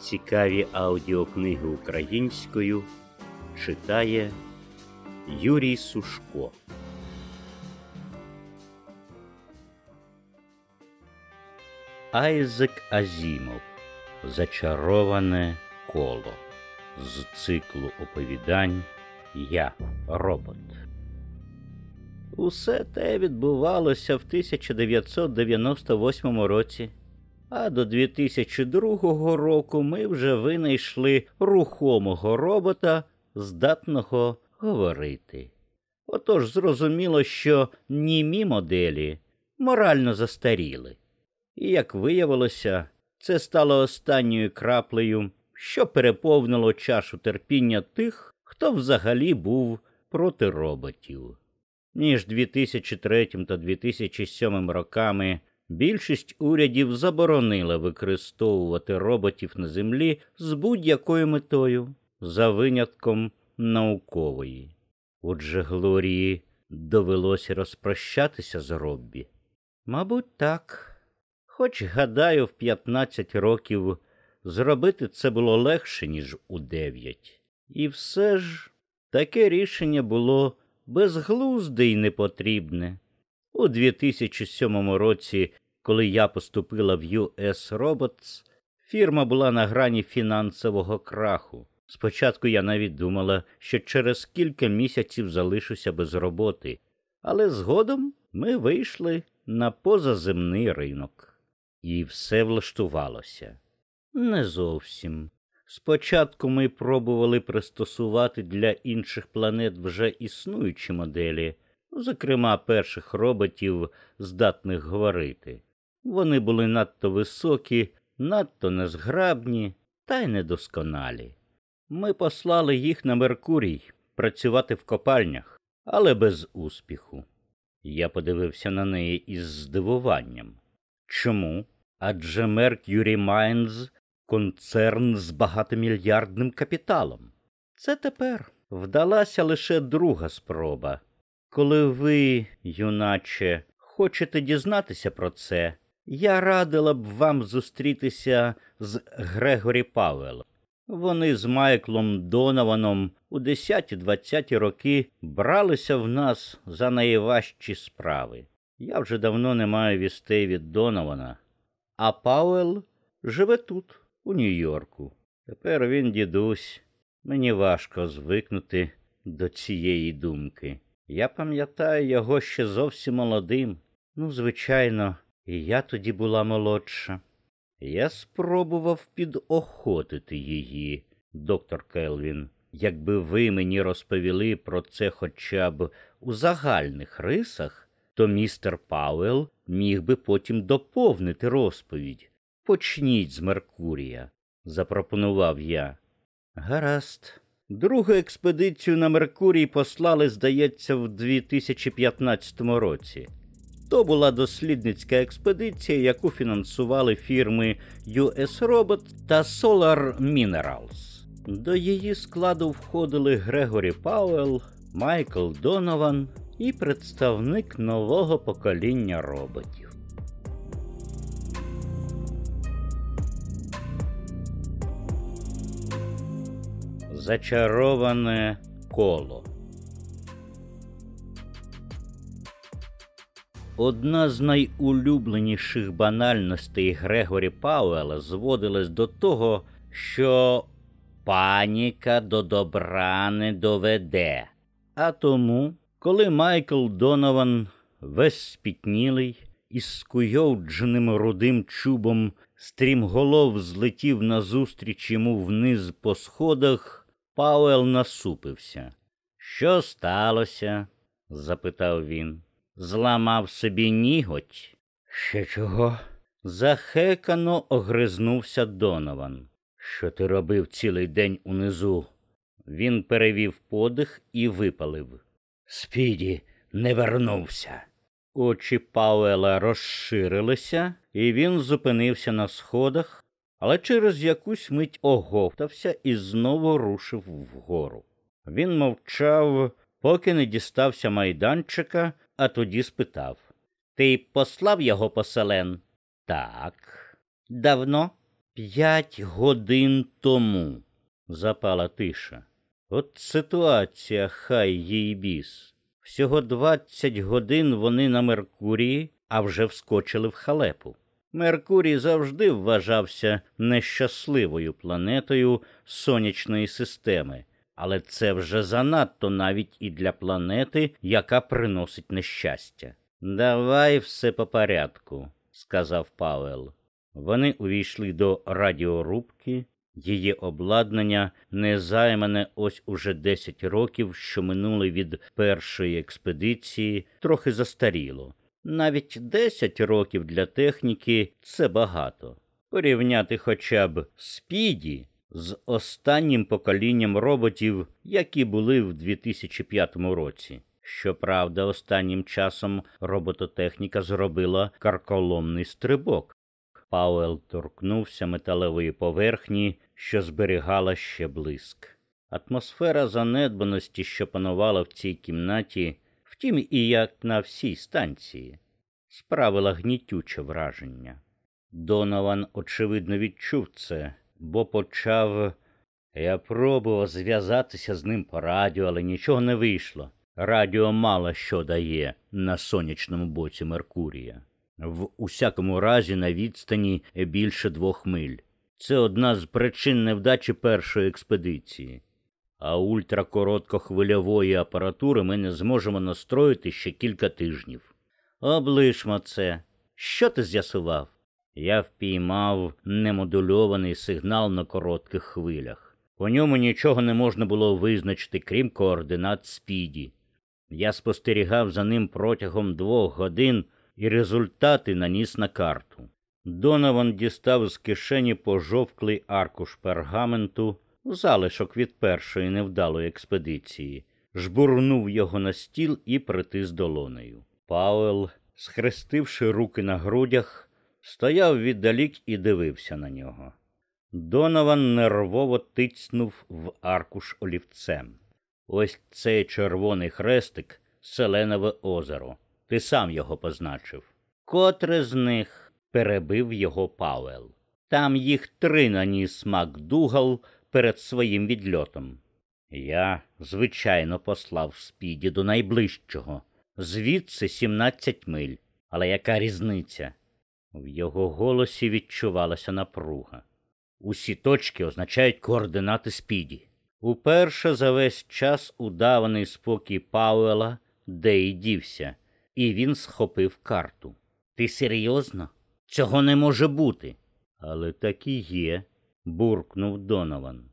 Цікаві аудіокниги українською читає Юрій Сушко. Айзек Азімов Зачароване коло з циклу оповідань Я робот. Усе те відбувалося в 1998 році, а до 2002 року ми вже винайшли рухомого робота, здатного говорити. Отож зрозуміло, що німі моделі морально застаріли. І, як виявилося, це стало останньою краплею, що переповнило чашу терпіння тих, хто взагалі був проти роботів. Між 2003 та 2007 роками більшість урядів заборонила використовувати роботів на землі з будь-якою метою, за винятком наукової. Отже, Глорії довелося розпрощатися з Роббі. Мабуть, так. Хоч, гадаю, в 15 років зробити це було легше, ніж у 9. І все ж таке рішення було безглузде й непотрібне. У 2007 році, коли я поступила в US Robots, фірма була на грані фінансового краху. Спочатку я навіть думала, що через кілька місяців залишуся без роботи, але згодом ми вийшли на позаземний ринок. І все влаштувалося. Не зовсім. Спочатку ми пробували пристосувати для інших планет вже існуючі моделі, зокрема перших роботів, здатних говорити. Вони були надто високі, надто незграбні та й недосконалі. Ми послали їх на Меркурій працювати в копальнях, але без успіху. Я подивився на неї із здивуванням. Чому? Адже Mercury Mines – концерн з багатомільярдним капіталом. Це тепер вдалася лише друга спроба. Коли ви, юначе, хочете дізнатися про це, я радила б вам зустрітися з Грегорі Павелом. Вони з Майклом Донованом у 10-20 роки бралися в нас за найважчі справи. Я вже давно не маю вістей від Донована, а Пауел живе тут, у Нью-Йорку. Тепер він дідусь. Мені важко звикнути до цієї думки. Я пам'ятаю його ще зовсім молодим. Ну, звичайно, і я тоді була молодша. Я спробував підохотити її, доктор Келвін. Якби ви мені розповіли про це хоча б у загальних рисах, то містер Пауел міг би потім доповнити розповідь. Почніть з Меркурія, запропонував я. Гаразд. Другу експедицію на Меркурій послали, здається, в 2015 році. То була дослідницька експедиція, яку фінансували фірми US Robot та Solar Minerals. До її складу входили Грегорі Пауел, Майкл Донован і представник нового покоління роботів. Зачароване коло. Одна з найулюбленіших банальностей Грегорі Пауела зводилась до того, що паніка до добра не доведе. А тому, коли Майкл Донован, весь спітнілий, із скуйовдженим рудим чубом, стрімголов злетів назустріч йому вниз по сходах, Пауел насупився. Що сталося? запитав він. Зламав собі ніготь. Ще чого? Захекано огризнувся Донован. Що ти робив цілий день унизу? Він перевів подих і випалив. Спіді не вернувся. Очі Пауела розширилися, і він зупинився на сходах, але через якусь мить оговтався і знову рушив вгору. Він мовчав, поки не дістався майданчика, а тоді спитав Ти послав його поселен? Так. Давно? П'ять годин тому запала тиша. От ситуація, хай їй біс. Всього двадцять годин вони на Меркурії, а вже вскочили в халепу. Меркурій завжди вважався нещасливою планетою сонячної системи, але це вже занадто навіть і для планети, яка приносить нещастя. Давай все по порядку, сказав Павел. Вони увійшли до радіорубки. Її обладнання не займане ось уже десять років, що минули від першої експедиції, трохи застаріло. Навіть десять років для техніки це багато. Порівняти хоча б спіді з останнім поколінням роботів, які були в 2005 році. Щоправда, останнім часом робототехніка зробила карколомний стрибок. Пауел торкнувся металевої поверхні, що зберігала ще блиск. Атмосфера занедбаності, що панувала в цій кімнаті, втім і як на всій станції, справила гнітюче враження. Донован, очевидно, відчув це, бо почав. Я пробував зв'язатися з ним по радіо, але нічого не вийшло. Радіо мало що дає на сонячному боці Меркурія. В усякому разі на відстані більше двох миль. Це одна з причин невдачі першої експедиції. А ультракороткохвильової апаратури ми не зможемо настроїти ще кілька тижнів. Облишмо це. Що ти з'ясував? Я впіймав немодульований сигнал на коротких хвилях. По ньому нічого не можна було визначити, крім координат спіді. Я спостерігав за ним протягом двох годин і результати наніс на карту. Донован дістав з кишені пожовклий аркуш пергаменту, залишок від першої невдалої експедиції, жбурнув його на стіл і притис долонею. Пауел, схрестивши руки на грудях, стояв віддалік і дивився на нього. Донован нервово тицнув в аркуш олівцем. Ось цей червоний хрестик Селенове озеро. Ти сам його позначив. Котре з них перебив його Пауел. Там їх три наніс Макдугал перед своїм відльотом. Я, звичайно, послав спіді до найближчого, звідси сімнадцять миль. Але яка різниця? В його голосі відчувалася напруга. Усі точки означають координати спіді. Уперше за весь час удаваний спокій Пауела де й дівся, і він схопив карту. Ти серйозно? Цього не може бути. Але так і є, буркнув Донован.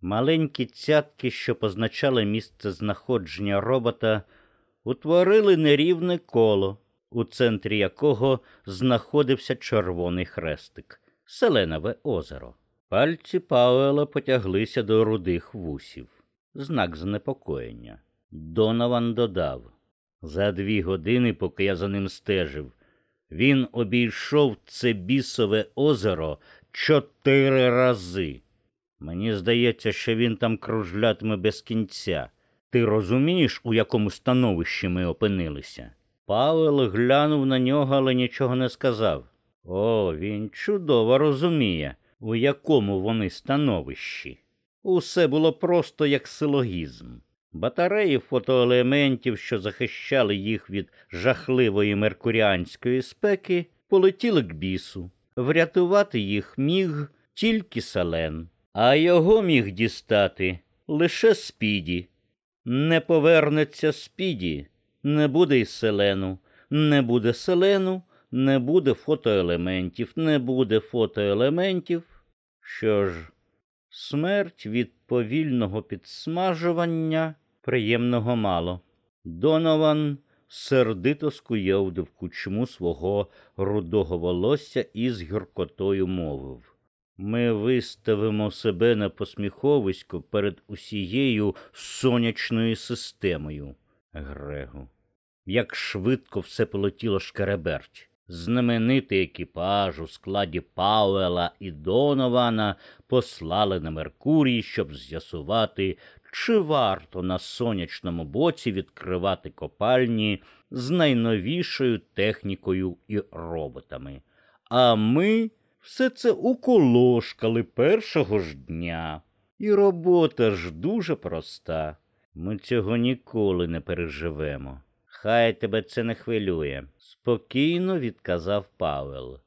Маленькі цятки, що позначали місце знаходження робота, утворили нерівне коло, у центрі якого знаходився червоний хрестик, Селенове озеро. Пальці Пауела потяглися до рудих вусів. Знак занепокоєння. Донован додав за дві години, поки я за ним стежив, він обійшов це бісове озеро чотири рази. Мені здається, що він там кружлятиме без кінця. Ти розумієш, у якому становищі ми опинилися? Павел глянув на нього, але нічого не сказав. О, він чудово розуміє, у якому вони становищі. Усе було просто як силогізм. Батареї фотоелементів, що захищали їх від жахливої меркуріанської спеки, полетіли к бісу. Врятувати їх міг тільки селен, а його міг дістати лише спіді. Не повернеться спіді, не буде й селену, не буде селену, не буде фотоелементів, не буде фотоелементів. Що ж, смерть від повільного підсмажування приємного мало. Донован сердито скуйовдив кучму свого рудого волосся і з гіркотою мовив. Ми виставимо себе на посміховисько перед усією сонячною системою, Грегу. Як швидко все полетіло шкереберть. Знаменитий екіпаж у складі Пауела і Донована послали на Меркурій, щоб з'ясувати, чи варто на сонячному боці відкривати копальні з найновішою технікою і роботами. А ми все це уколошкали першого ж дня. І робота ж дуже проста. Ми цього ніколи не переживемо. Хай тебе це не хвилює, спокійно відказав Павел.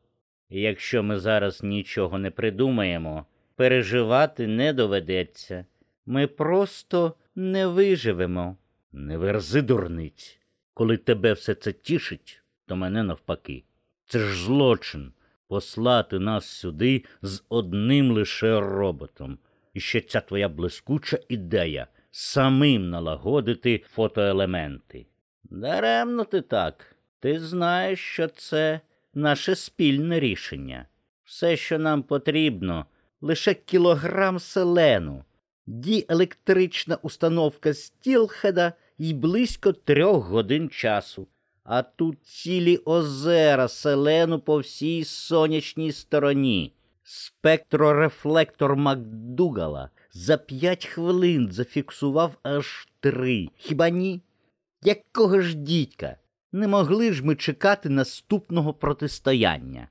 Якщо ми зараз нічого не придумаємо, переживати не доведеться. Ми просто не виживемо. Не верзи дурниць. Коли тебе все це тішить, то мене навпаки. Це ж злочин послати нас сюди з одним лише роботом. І ще ця твоя блискуча ідея самим налагодити фотоелементи. Даремно ти так. Ти знаєш, що це наше спільне рішення. Все, що нам потрібно, лише кілограм селену, діелектрична установка стілхеда і близько трьох годин часу. А тут цілі озера селену по всій сонячній стороні. Спектрорефлектор Макдугала за п'ять хвилин зафіксував аж три. Хіба ні? Якого ж дідька? Не могли ж ми чекати наступного протистояння?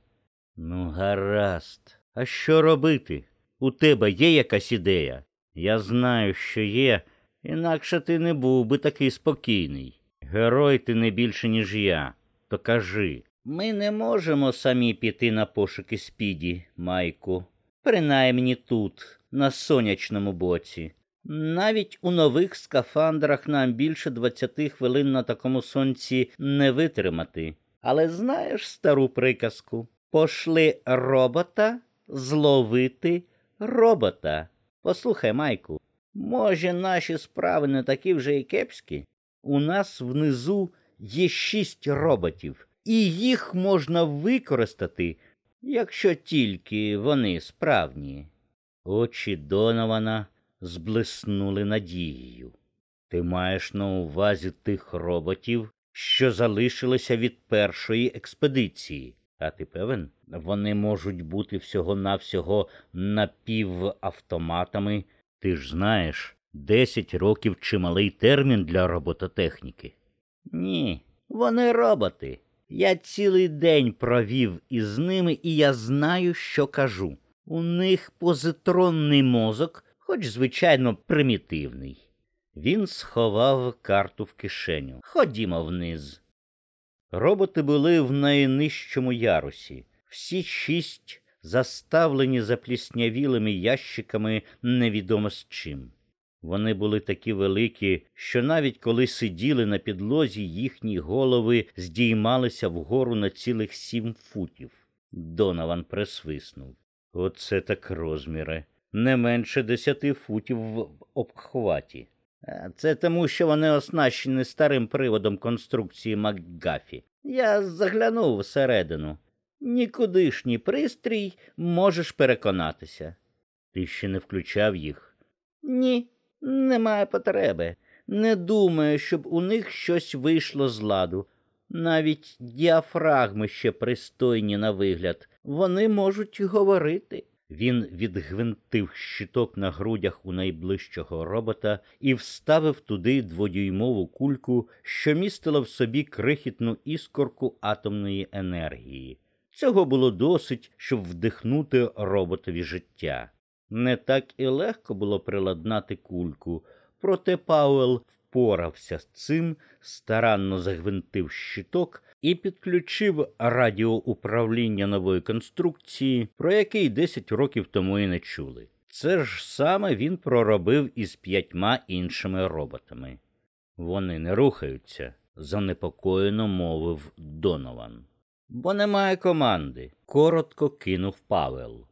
Ну, гаразд. А що робити? У тебе є якась ідея? Я знаю, що є, інакше ти не був би такий спокійний. Герой ти не більше, ніж я. То кажи. Ми не можемо самі піти на пошуки спіді, Майку. Принаймні тут, на сонячному боці. Навіть у нових скафандрах нам більше двадцяти хвилин на такому сонці не витримати. Але знаєш стару приказку пошли робота зловити робота. Послухай, Майку, може, наші справи не такі вже й кепські? У нас внизу є шість роботів, і їх можна використати, якщо тільки вони справні. Очі Донована зблиснули надією. Ти маєш на увазі тих роботів, що залишилися від першої експедиції. А ти певен, вони можуть бути всього-навсього напівавтоматами. Ти ж знаєш, десять років чималий термін для робототехніки. Ні, вони роботи. Я цілий день провів із ними, і я знаю, що кажу. У них позитронний мозок, хоч, звичайно, примітивний. Він сховав карту в кишеню. Ходімо вниз. Роботи були в найнижчому ярусі, всі шість заставлені запліснявілими ящиками невідомо з чим. Вони були такі великі, що навіть коли сиділи на підлозі, їхні голови здіймалися вгору на цілих сім футів. Донован присвиснув. Оце так розміри. Не менше десяти футів в обхваті. Це тому, що вони оснащені старим приводом конструкції МакГафі. Я заглянув всередину. Нікудишній пристрій можеш переконатися. Ти ще не включав їх? Ні, немає потреби. Не думаю, щоб у них щось вийшло з ладу. Навіть діафрагми ще пристойні на вигляд. Вони можуть говорити. Він відгвинтив щиток на грудях у найближчого робота і вставив туди дводюймову кульку, що містила в собі крихітну іскорку атомної енергії. Цього було досить, щоб вдихнути роботові життя. Не так і легко було приладнати кульку, проте Пауел впорався з цим, старанно загвинтив щиток і підключив радіоуправління нової конструкції, про який 10 років тому і не чули. Це ж саме він проробив із п'ятьма іншими роботами. Вони не рухаються, занепокоєно мовив Донован. Бо немає команди, коротко кинув Павел.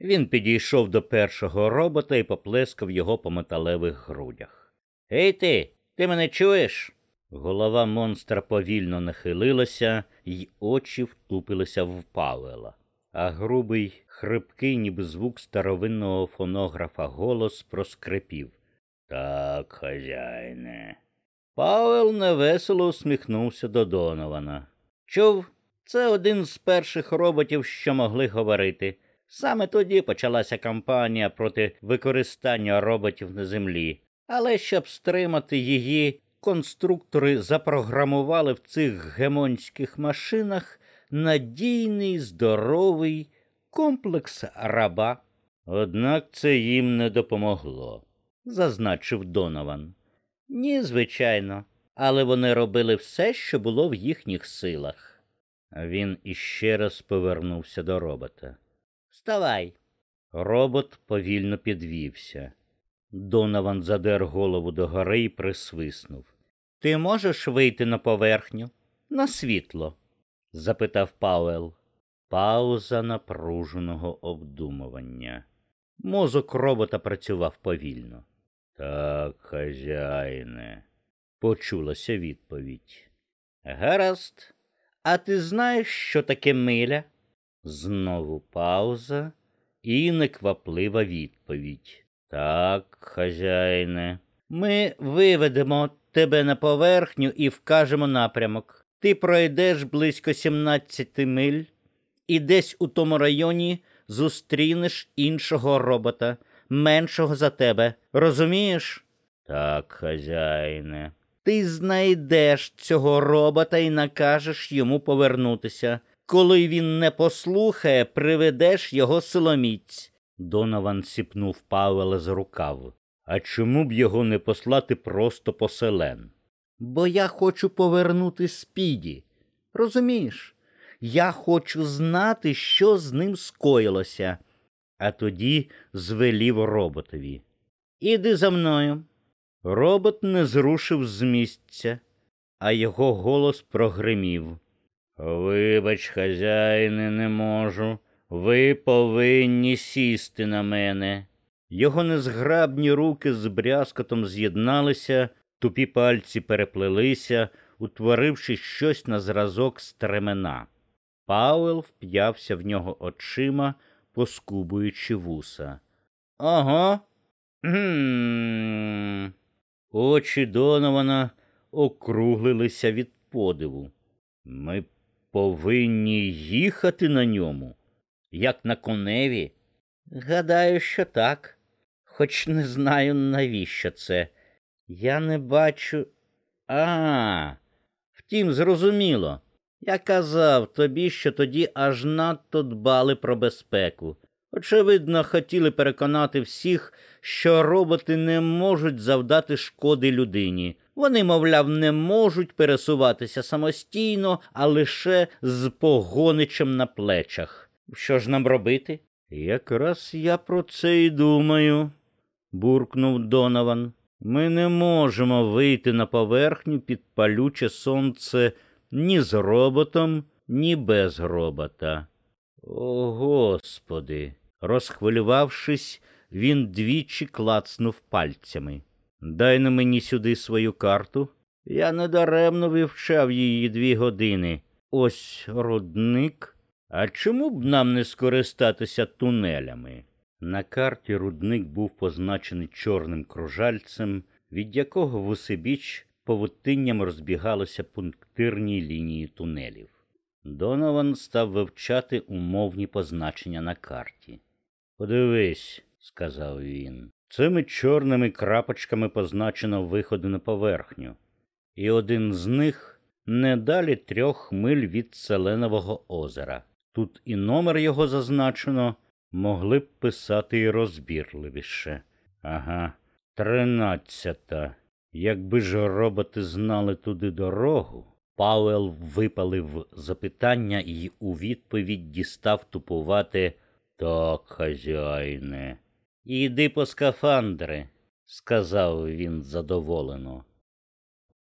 Він підійшов до першого робота і поплескав його по металевих грудях. Ей ти, ти мене чуєш? Голова монстра повільно нахилилася, й очі втупилися в Павела, а грубий, хрипкий, ніби звук старовинного фонографа голос проскрипів. Так, хазяїне. Павел невесело усміхнувся до Донована. Чув, це один з перших роботів, що могли говорити. Саме тоді почалася кампанія проти використання роботів на землі. Але щоб стримати її, конструктори запрограмували в цих гемонських машинах надійний здоровий комплекс раба. Однак це їм не допомогло, зазначив Донован. Ні, звичайно, але вони робили все, що було в їхніх силах. Він іще раз повернувся до робота. Вставай. Робот повільно підвівся. Донован задер голову догори і присвиснув. Ти можеш вийти на поверхню? На світло? запитав Пауел. Пауза напруженого обдумування. Мозок робота працював повільно. Так, хазяїне, почулася відповідь. Гаразд, а ти знаєш, що таке миля? Знову пауза і некваплива відповідь. Так, хазяїне, ми виведемо тебе на поверхню і вкажемо напрямок. Ти пройдеш близько 17 миль і десь у тому районі зустрінеш іншого робота, меншого за тебе. Розумієш? Так, хазяїне. Ти знайдеш цього робота і накажеш йому повернутися. Коли він не послухає, приведеш його силоміць. Донован сіпнув Павела за рукав. А чому б його не послати просто по селен? Бо я хочу повернути спіді. Розумієш? Я хочу знати, що з ним скоїлося. А тоді звелів роботові. Іди за мною. Робот не зрушив з місця, а його голос прогримів. Вибач, хазяїне, не можу. Ви повинні сісти на мене. Його незграбні руки з брязкотом з'єдналися, тупі пальці переплелися, утворивши щось на зразок стремена. Пауел вп'явся в нього очима, поскубуючи вуса. Ага. Гм. Очі Донована округлилися від подиву. Ми повинні їхати на ньому, як на коневі. Гадаю, що так, хоч не знаю, навіщо це. Я не бачу. А, втім, зрозуміло. Я казав тобі, що тоді аж надто дбали про безпеку. Очевидно, хотіли переконати всіх, що роботи не можуть завдати шкоди людині. Вони, мовляв, не можуть пересуватися самостійно, а лише з погоничем на плечах. Що ж нам робити? Якраз я про це і думаю, буркнув Донован. Ми не можемо вийти на поверхню під палюче сонце ні з роботом, ні без робота. О, Господи. Розхвилювавшись, він двічі клацнув пальцями. Дай на мені сюди свою карту. Я недаремно вивчав її дві години. Ось рудник. А чому б нам не скористатися тунелями? На карті рудник був позначений чорним кружальцем, від якого в усебіч повутинням розбігалися пунктирні лінії тунелів. Донован став вивчати умовні позначення на карті. Подивись, сказав він, цими чорними крапочками позначено виходи на поверхню, і один з них не далі трьох миль від Селенового озера. Тут і номер його зазначено, могли б писати і розбірливіше. Ага, тринадцята. Якби ж роботи знали туди дорогу. Пауел випалив запитання і у відповідь дістав тупувати так, хазяїне. Іди по скафандри, сказав він задоволено.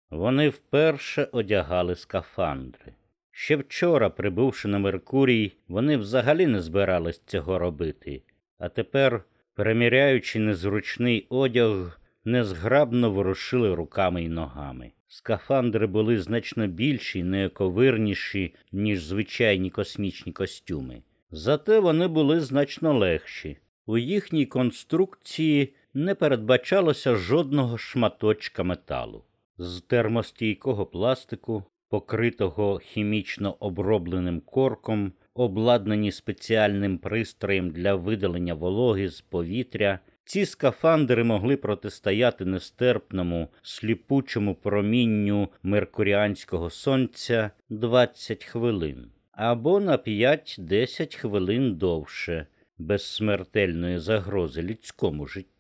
Вони вперше одягали скафандри. Ще вчора, прибувши на Меркурій, вони взагалі не збирались цього робити, а тепер, переміряючи незручний одяг, незграбно ворушили руками й ногами. Скафандри були значно більші й неоковирніші, ніж звичайні космічні костюми. Зате вони були значно легші. У їхній конструкції не передбачалося жодного шматочка металу. З термостійкого пластику, покритого хімічно обробленим корком, обладнані спеціальним пристроєм для видалення вологи з повітря, ці скафандри могли протистояти нестерпному, сліпучому промінню меркуріанського сонця 20 хвилин. або на 5-10 хвилин довше, без смертельної загрози людському життю.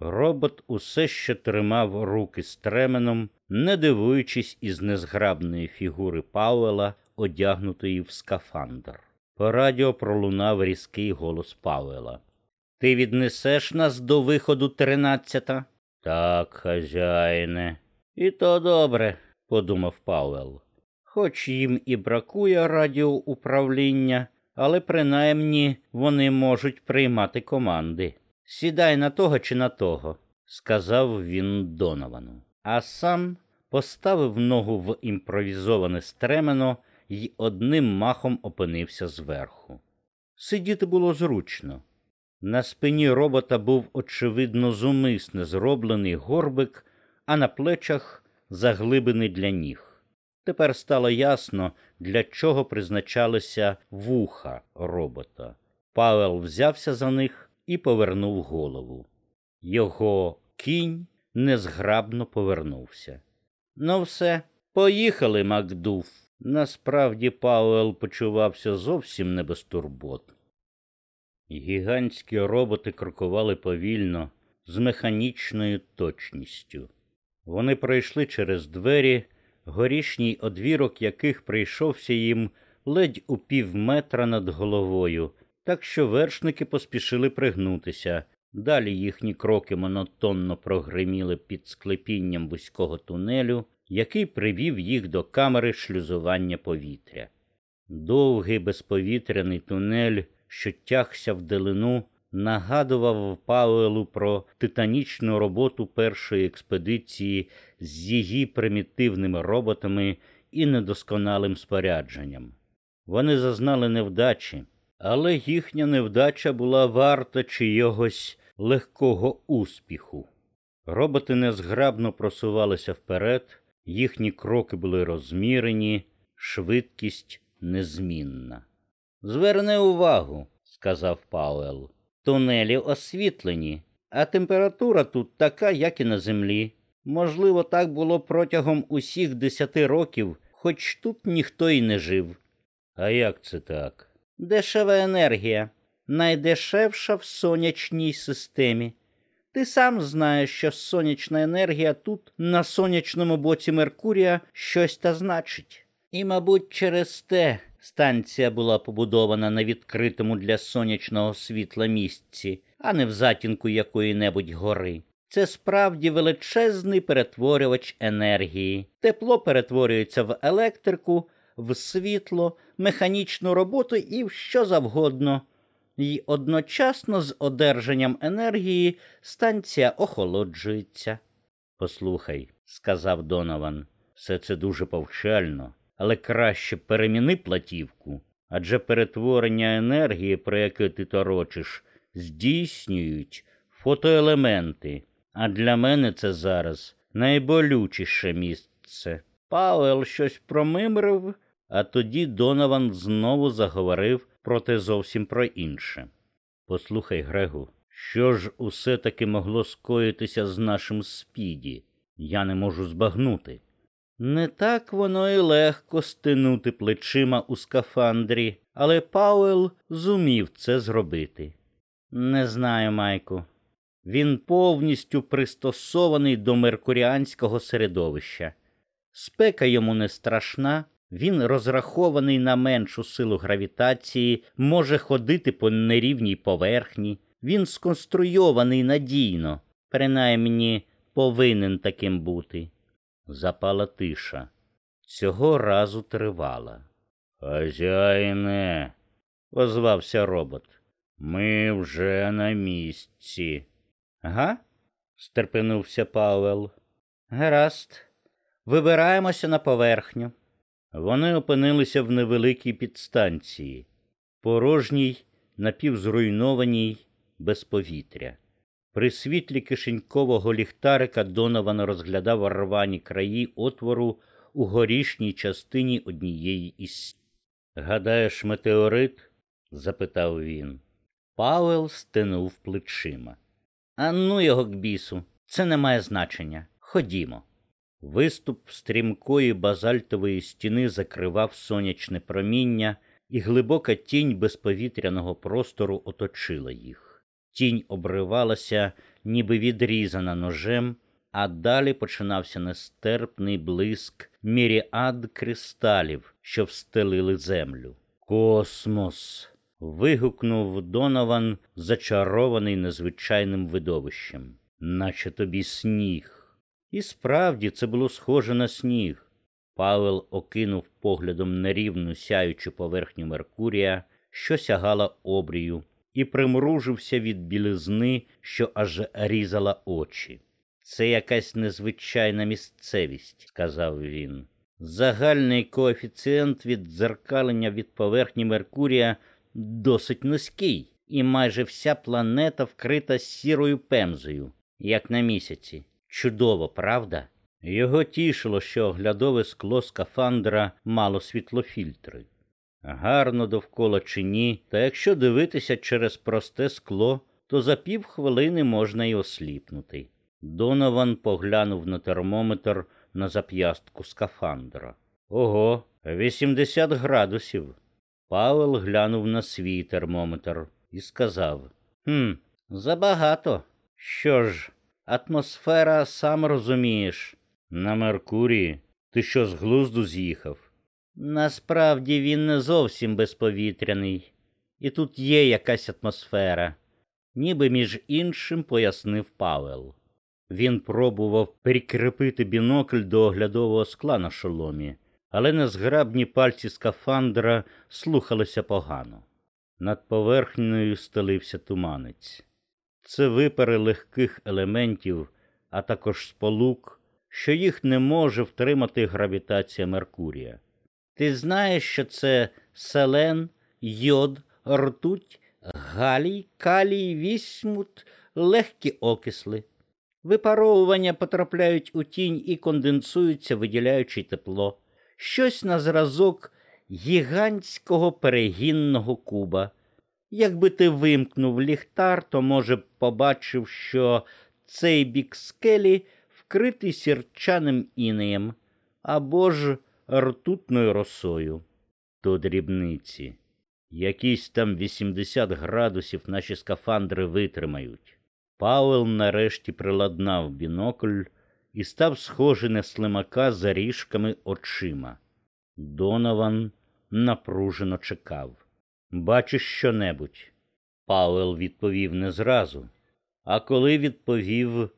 Робот усе ще тримав руки стременом, не дивуючись із незграбної фігури Пауела, одягнутої в скафандр. По радіо пролунав різкий голос Пауела. Ти віднесеш нас до виходу тринадцята? Так, хазяїне. І то добре, подумав Пауел. Хоч їм і бракує радіоуправління, але принаймні вони можуть приймати команди. Сідай на того чи на того, сказав він Доновану, а сам поставив ногу в імпровізоване стремено і одним махом опинився зверху. Сидіти було зручно. На спині робота був очевидно зумисне зроблений горбик, а на плечах заглибини для ніг. Тепер стало ясно, для чого призначалися вуха робота. Павел взявся за них і повернув голову. Його кінь незграбно повернувся. Ну, все, поїхали, Макдуф. Насправді Пауел почувався зовсім не безтурботно. Гігантські роботи крокували повільно, з механічною точністю. Вони пройшли через двері, горішній одвірок яких прийшовся їм ледь у пів метра над головою, так що вершники поспішили пригнутися. Далі їхні кроки монотонно прогриміли під склепінням вузького тунелю, який привів їх до камери шлюзування повітря. Довгий безповітряний тунель, що тягся в делину, нагадував Пауелу про титанічну роботу першої експедиції з її примітивними роботами і недосконалим спорядженням. Вони зазнали невдачі, але їхня невдача була варта чийогось легкого успіху. Роботи незграбно просувалися вперед, їхні кроки були розмірені, швидкість незмінна. Зверни увагу, сказав Пауел. Тунелі освітлені, а температура тут така, як і на землі. Можливо, так було протягом усіх десяти років, хоч тут ніхто й не жив. А як це так? Дешева енергія, найдешевша в сонячній системі. Ти сам знаєш, що сонячна енергія тут, на сонячному боці Меркурія, щось та значить. І, мабуть, через те станція була побудована на відкритому для сонячного світла місці, а не в затінку якої-небудь гори. Це справді величезний перетворювач енергії. Тепло перетворюється в електрику, в світло, механічну роботу і в що завгодно. І одночасно з одержанням енергії станція охолоджується. Послухай, сказав Донован, все це дуже повчально, але краще переміни платівку, адже перетворення енергії, про яке ти торочиш, здійснюють фотоелементи, а для мене це зараз найболючіше місце. Пауел щось промимрив, а тоді Донован знову заговорив проте зовсім про інше. Послухай, Грегу, що ж усе таки могло скоїтися з нашим спіді? Я не можу збагнути. Не так воно і легко стенути плечима у скафандрі, але Пауел зумів це зробити. Не знаю, Майку. Він повністю пристосований до меркуріанського середовища. Спека йому не страшна, він розрахований на меншу силу гравітації, може ходити по нерівній поверхні. Він сконструйований надійно, принаймні повинен таким бути. Запала тиша. Цього разу тривала. Хазяїне, озвався робот. Ми вже на місці. Га? стерпенувся Пауел. Гаразд, вибираємося на поверхню. Вони опинилися в невеликій підстанції, порожній, напівзруйнованій, без повітря. При світлі кишенькового ліхтарика Донован розглядав рвані краї отвору у горішній частині однієї із. Гадаєш, метеорит? запитав він. Пауел стинув плечима. А ну його к бісу, це не має значення. Ходімо. Виступ стрімкої базальтової стіни закривав сонячне проміння, і глибока тінь безповітряного простору оточила їх. Тінь обривалася, ніби відрізана ножем, а далі починався нестерпний блиск міріад кристалів, що встелили землю. Космос. вигукнув Донован, зачарований незвичайним видовищем, наче тобі сніг. І справді це було схоже на сніг. Павел окинув поглядом нерівну сяючу поверхню Меркурія, що сягала обрію, і примружився від білизни, що аж різала очі. Це якась незвичайна місцевість, сказав він. Загальний коефіцієнт віддзеркалення від поверхні Меркурія досить низький, і майже вся планета вкрита сірою пемзою, як на місяці. Чудово, правда? Його тішило, що оглядове скло скафандра мало світлофільтри. Гарно довкола чи ні, та якщо дивитися через просте скло, то за півхвилини можна й осліпнути. Донован поглянув на термометр на зап'ястку скафандра. Ого, 80 градусів. Павел глянув на свій термометр і сказав Хм, забагато. Що ж, атмосфера, сам розумієш. На Меркурії ти що з глузду з'їхав? Насправді він не зовсім безповітряний, і тут є якась атмосфера, ніби між іншим пояснив Павел. Він пробував прикріпити бінокль до оглядового скла на шоломі, але незграбні пальці скафандра слухалися погано. Над поверхнею стелився туманець. Це випари легких елементів, а також сполук, що їх не може втримати гравітація Меркурія. Ти знаєш, що це селен, йод, ртуть, галій, калій, вісьмут, легкі окисли. Випаровування потрапляють у тінь і конденсуються, виділяючи тепло, щось на зразок гігантського перегінного куба. Якби ти вимкнув ліхтар, то, може, побачив, що цей бік скелі вкритий сірчаним інеєм або ж ртутною росою. То дрібниці. Якісь там 80 градусів наші скафандри витримають. Пауел нарешті приладнав бінокль і став схожий на слимака з ріжками-очима. Донован напружено чекав. Бачиш що-небудь? Пауел відповів не зразу, а коли відповів,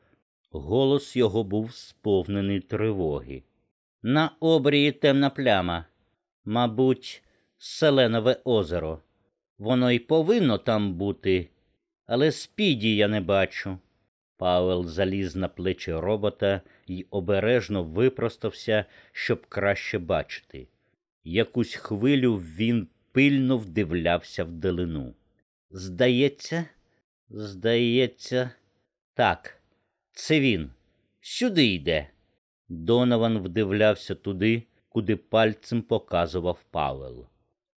голос його був сповнений тривоги. На обрії темна пляма, мабуть, селенове озеро. Воно й повинно там бути, але спіді я не бачу. Павел заліз на плечі робота і обережно випростався, щоб краще бачити. Якусь хвилю він пильно вдивлявся в долину. Здається, здається, так, це він. Сюди йде. Донован вдивлявся туди, куди пальцем показував Павел.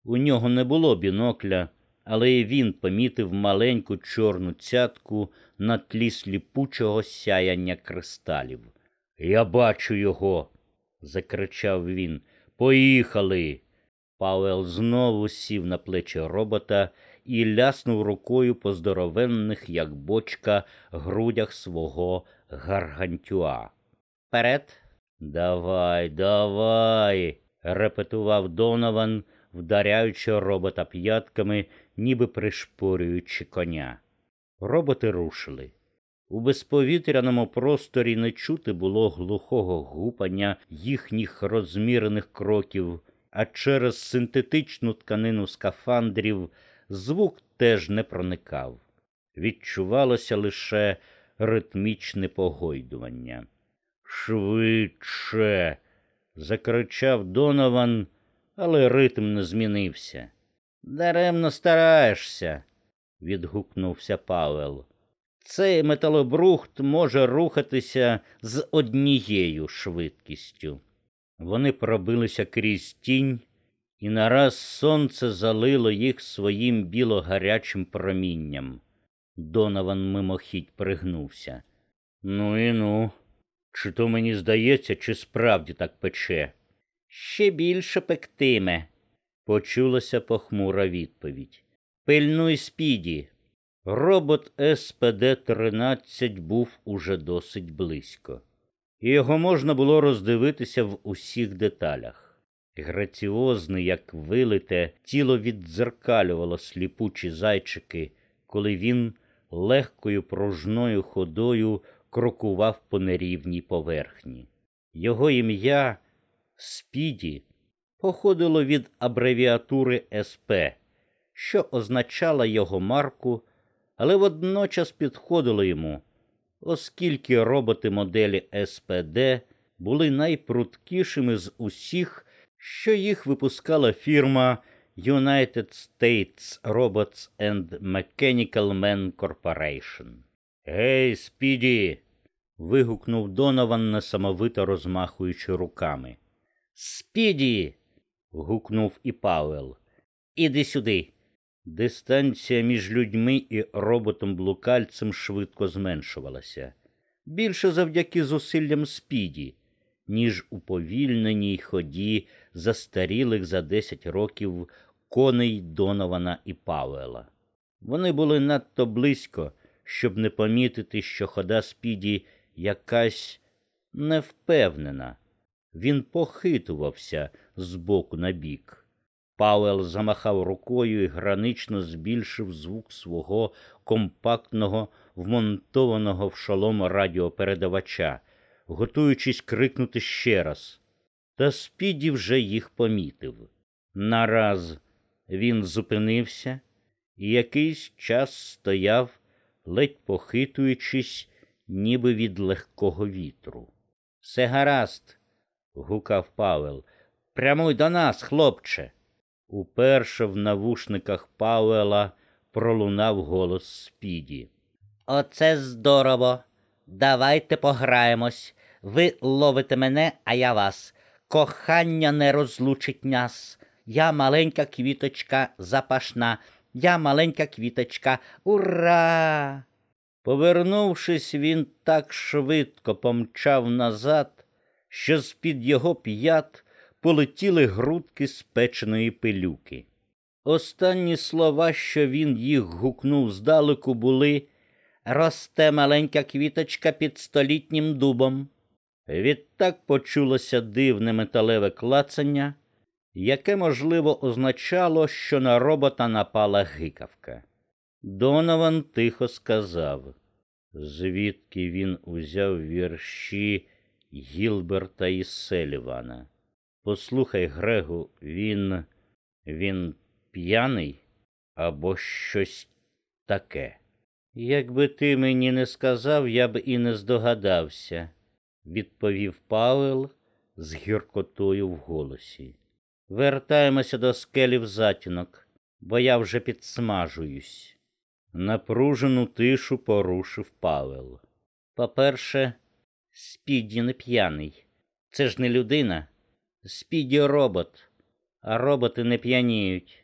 У нього не було бінокля, але і він помітив маленьку чорну цятку на тлі сліпучого сяяння кристалів. Я бачу його, закричав він. Поїхали. Павел знову сів на плечі робота і ляснув рукою по здоровенних, як бочка, грудях свого гаргантюа. Вперед. Давай, давай, репетував Донован, вдаряючи робота п'ятками, ніби пришпорюючи коня. Роботи рушили. У безповітряному просторі не чути було глухого гупання їхніх розмірених кроків, а через синтетичну тканину скафандрів звук теж не проникав. Відчувалося лише ритмічне погойдування. Швидше. закричав Донован, але ритм не змінився. Даремно стараєшся, відгукнувся Павел. Цей металобрухт може рухатися з однією швидкістю. Вони пробилися крізь тінь, і нараз сонце залило їх своїм біло-гарячим промінням. Донован мимохідь пригнувся. Ну і ну, Чи то мені здається, чи справді так пече? Ще більше пектиме, почулася похмура відповідь. Пильнуй спіді. Робот СПД-13 був уже досить близько, і його можна було роздивитися в усіх деталях. Граціозне, як вилите, тіло віддзеркалювало сліпучі зайчики, коли він легкою пружною ходою крокував по нерівній поверхні. Його ім'я Спіді походило від абревіатури СП, що означала його марку, але водночас підходило йому, оскільки роботи моделі СПД були найпруткішими з усіх, що їх випускала фірма United States Robots and Mechanical Men Corporation. Гей, Спіді. вигукнув Донован, несамовито розмахуючи руками. Спіді. гукнув і Пауел. Іди сюди. Дистанція між людьми і роботом блукальцем швидко зменшувалася. Більше завдяки зусиллям Спіді, ніж у повільненій ході застарілих за десять років коней Донована і Пауела. Вони були надто близько, щоб не помітити, що хода Спіді якась невпевнена. Він похитувався з боку на бік. Пауел замахав рукою і гранично збільшив звук свого компактного, вмонтованого в шолом радіопередавача, готуючись крикнути ще раз. Та Спіді вже їх помітив. Нараз він зупинився і якийсь час стояв, ледь похитуючись, ніби від легкого вітру. Все гаразд, гукав Павел. Прямуй до нас, хлопче. Уперше в навушниках Пауела пролунав голос Спіді. Оце здорово. Давайте пограємось. Ви ловите мене, а я вас. Кохання не розлучить нас. Я маленька квіточка запашна, я маленька квіточка. Ура! Повернувшись, він так швидко помчав назад, що з-під його п'ят полетіли грудки спеченої пилюки. Останні слова, що він їх гукнув здалеку, були Росте маленька квіточка під столітнім дубом. Відтак почулося дивне металеве клацання, яке, можливо, означало, що на робота напала гикавка. Донован тихо сказав, звідки він узяв вірші Гілберта і Селівана. Послухай, Грегу, він він п'яний або щось таке. Якби ти мені не сказав, я б і не здогадався, відповів Павел з гіркотою в голосі. Вертаємося до скелів затінок, бо я вже підсмажуюсь. Напружену тишу порушив Павел. По-перше, Спіді не п'яний. Це ж не людина. Спіді робот, а роботи не п'яніють.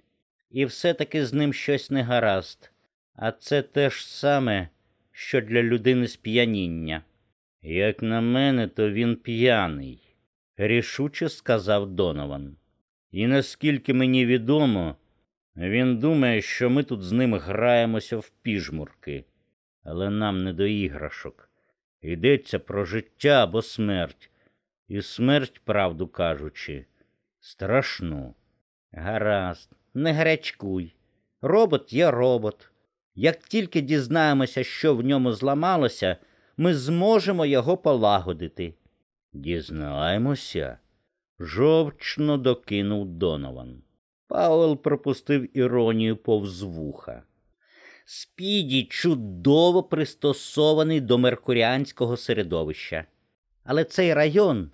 І все-таки з ним щось не гаразд. А це те ж саме, що для людини сп'яніння. Як на мене, то він п'яний, рішуче сказав Донован. І наскільки мені відомо, він думає, що ми тут з ним граємося в піжмурки, але нам не до іграшок. Йдеться про життя або смерть, і смерть, правду кажучи, страшну. Гаразд, не гарячкуй. Робот є робот. Як тільки дізнаємося, що в ньому зламалося, ми зможемо його полагодити. Дізнаємося, жовчно докинув Донован. Пауел пропустив іронію повз вуха. Спіді чудово пристосований до меркуріанського середовища. Але цей район,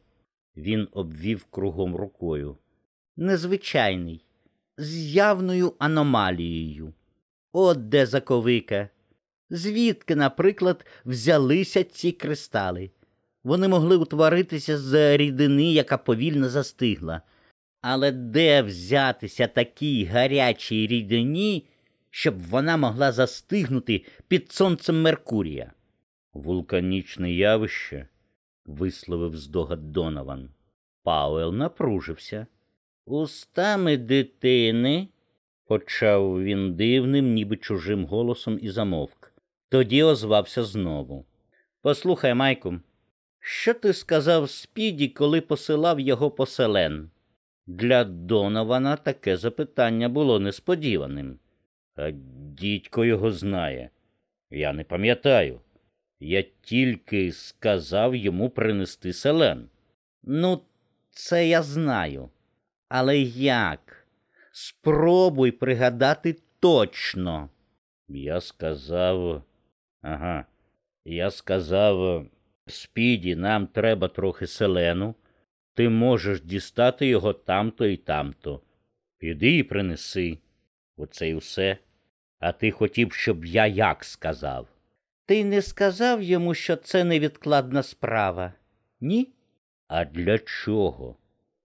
він обвів кругом рукою, незвичайний, з явною аномалією. От де заковика. Звідки, наприклад, взялися ці кристали? Вони могли утворитися з рідини, яка повільно застигла. Але де взятися такій гарячій рідині, щоб вона могла застигнути під сонцем Меркурія? Вулканічне явище, висловив здогад Донован. Пауел напружився. Устами дитини, почав він дивним, ніби чужим голосом і замовк. Тоді озвався знову. Послухай, Майку, що ти сказав Спіді, коли посилав його поселен? Для Донована таке запитання було несподіваним. А дідько його знає. Я не пам'ятаю. Я тільки сказав йому принести селен. Ну, це я знаю. Але як? Спробуй пригадати точно. Я сказав. Ага. Я сказав, Спіді, нам треба трохи селену. Ти можеш дістати його тамто і тамто. Піди і принеси. Оце й усе. А ти хотів, щоб я як сказав? Ти не сказав йому, що це невідкладна справа? Ні? А для чого?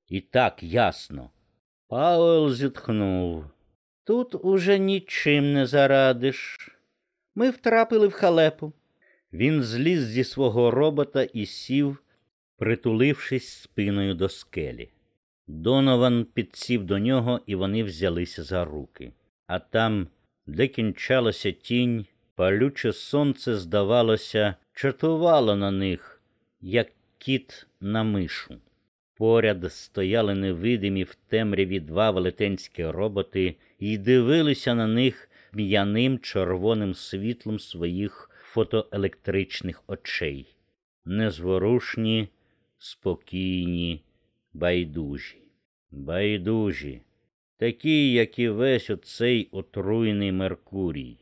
І так ясно. Пауел зітхнув. Тут уже нічим не зарадиш. Ми втрапили в халепу. Він зліз зі свого робота і сів, притулившись спиною до скелі. Донован підсів до нього, і вони взялися за руки. А там, де кінчалася тінь, палюче сонце, здавалося, чатувало на них, як кіт на мишу. Поряд стояли невидимі в темряві два велетенські роботи і дивилися на них м'яним червоним світлом своїх фотоелектричних очей. Незворушні, спокійні, байдужі, байдужі, такі, як і весь оцей отруйний Меркурій,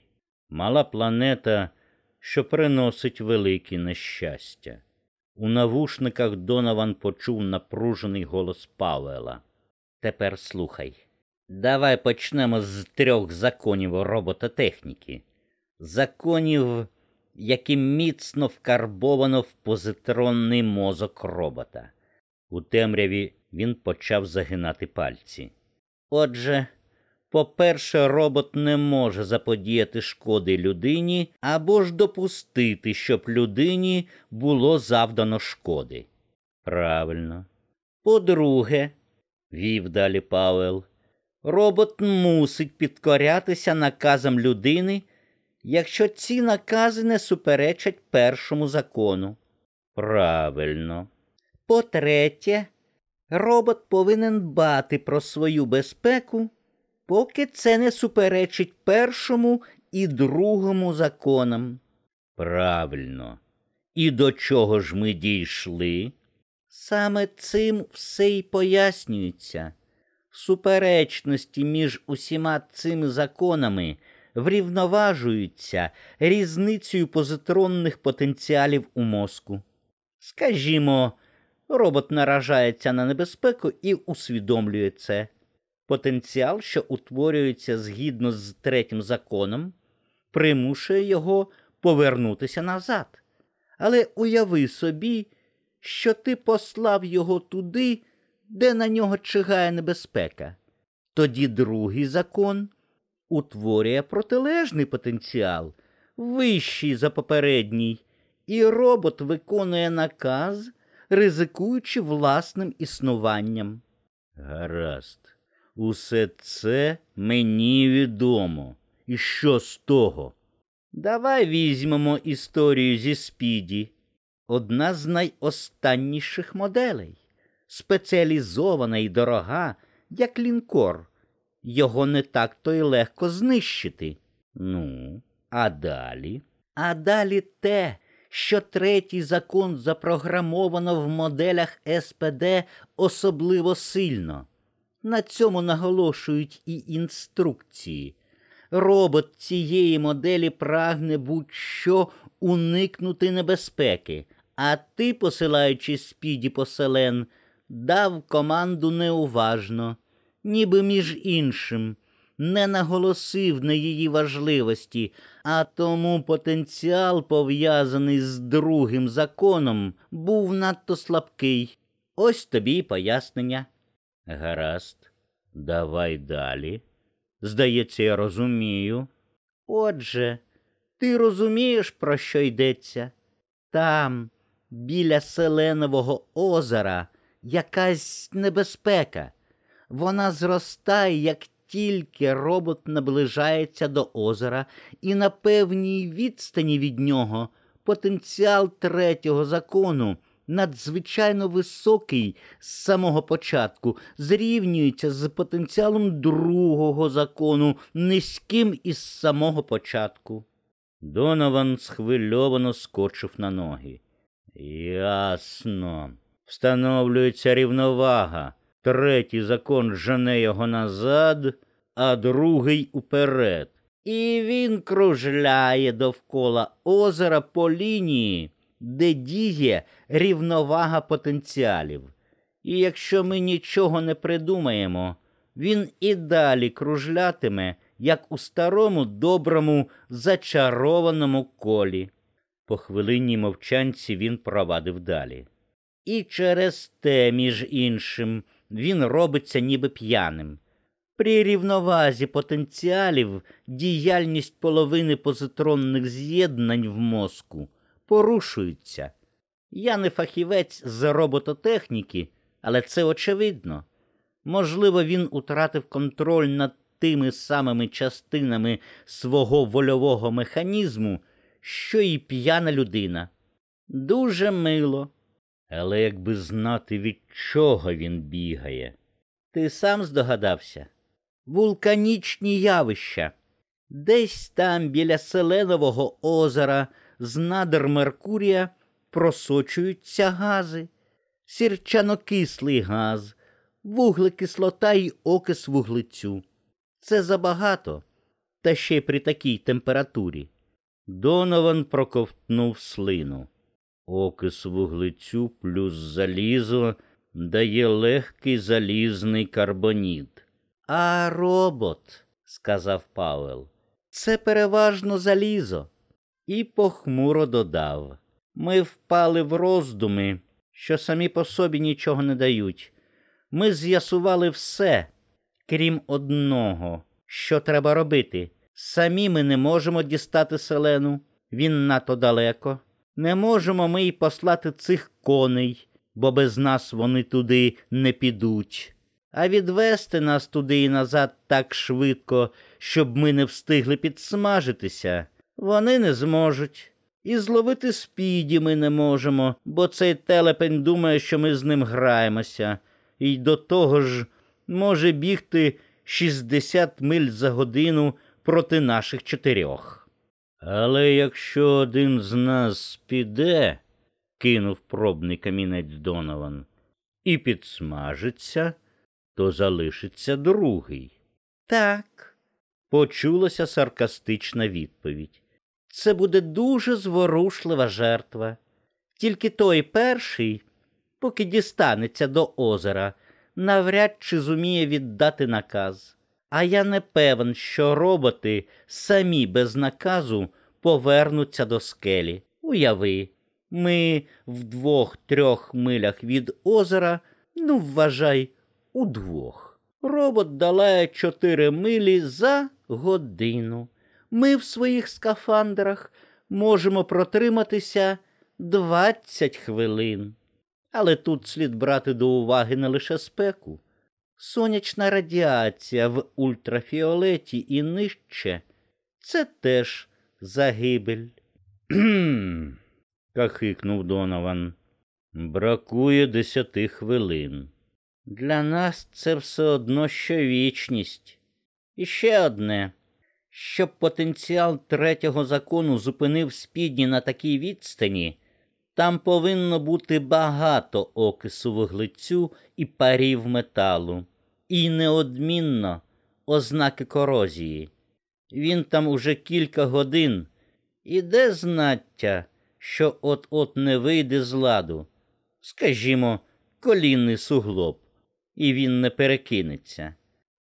мала планета, що приносить великі нещастя. У навушниках Донован почув напружений голос Павела. Тепер слухай. Давай почнемо з трьох законів робототехніки. Законів, які міцно вкарбовано в позитронний мозок робота. У темряві він почав загинати пальці. Отже, по-перше, робот не може заподіяти шкоди людині або ж допустити, щоб людині було завдано шкоди. Правильно. По-друге, вів далі Пауел, робот мусить підкорятися наказам людини, якщо ці накази не суперечать першому закону. Правильно. По-третє, робот повинен дбати про свою безпеку поки це не суперечить першому і другому законам. Правильно. І до чого ж ми дійшли? Саме цим все й пояснюється. Суперечності між усіма цими законами врівноважуються різницею позитронних потенціалів у мозку. Скажімо, робот наражається на небезпеку і усвідомлює це. Потенціал, що утворюється згідно з третім законом, примушує його повернутися назад. Але уяви собі, що ти послав його туди, де на нього чигає небезпека. Тоді другий закон утворює протилежний потенціал, вищий за попередній, і робот виконує наказ, ризикуючи власним існуванням. Гаразд. Усе це мені відомо. І що з того? Давай візьмемо історію зі Спіді. Одна з найостанніших моделей, спеціалізована і дорога, як лінкор. Його не так то й легко знищити. Ну, а далі? А далі те, що третій закон запрограмовано в моделях СПД особливо сильно. На цьому наголошують і інструкції. Робот цієї моделі прагне будь-що уникнути небезпеки, а ти, посилаючи спіді поселен, дав команду неуважно, ніби між іншим, не наголосив на її важливості, а тому потенціал, пов'язаний з другим законом, був надто слабкий. Ось тобі й пояснення. Гаразд, давай далі. Здається, я розумію. Отже, ти розумієш, про що йдеться? Там, біля Селенового озера якась небезпека. Вона зростає, як тільки робот наближається до озера, і на певній відстані від нього потенціал третього закону, надзвичайно високий з самого початку, зрівнюється з потенціалом другого закону, низьким із самого початку. Донован схвильовано скочив на ноги. Ясно. Встановлюється рівновага. Третій закон жене його назад, а другий уперед. І він кружляє довкола озера по лінії, де діє рівновага потенціалів. І якщо ми нічого не придумаємо, він і далі кружлятиме, як у старому доброму зачарованому колі. По хвилинній мовчанці він провадив далі. І через те, між іншим, він робиться ніби п'яним. При рівновазі потенціалів діяльність половини позитронних з'єднань в мозку порушується. Я не фахівець з робототехніки, але це очевидно. Можливо, він утратив контроль над тими самими частинами свого вольового механізму, що і п'яна людина. Дуже мило. Але якби знати, від чого він бігає. Ти сам здогадався? Вулканічні явища. Десь там біля Селенового озера з надр Меркурія просочуються гази, сірчанокислий газ, вуглекислота й окис вуглецю. Це забагато, та ще й при такій температурі. Донован проковтнув слину. Окис вуглецю плюс залізо дає легкий залізний карбоніт. А робот, сказав Пауел, це переважно залізо. І похмуро додав. Ми впали в роздуми, що самі по собі нічого не дають. Ми з'ясували все, крім одного, що треба робити. Самі ми не можемо дістати селену, він надто далеко. Не можемо ми й послати цих коней, бо без нас вони туди не підуть. А відвести нас туди і назад так швидко, щоб ми не встигли підсмажитися, вони не зможуть. І зловити спіді ми не можемо, бо цей телепень думає, що ми з ним граємося, і до того ж може бігти 60 миль за годину проти наших чотирьох. Але якщо один з нас піде, кинув пробний камінець Донован, і підсмажиться, то залишиться другий. Так, почулася саркастична відповідь. Це буде дуже зворушлива жертва. Тільки той перший, поки дістанеться до озера, навряд чи зуміє віддати наказ. А я не певен, що роботи самі без наказу повернуться до скелі. Уяви, ми в двох-трьох милях від озера, ну, вважай, удвох. Робот долає чотири милі за годину. Ми в своїх скафандрах можемо протриматися двадцять хвилин. Але тут слід брати до уваги не лише спеку. Сонячна радіація в ультрафіолеті і нижче це теж загибель. «Кхм», – кахикнув Донован. Бракує десяти хвилин. Для нас це все одно що вічність. І ще одне. Щоб потенціал третього закону зупинив спідні на такій відстані, там повинно бути багато окису вуглецю і парів металу, і неодмінно ознаки корозії. Він там уже кілька годин, і де знаття, що от-от не вийде з ладу, скажімо, колінний суглоб, і він не перекинеться.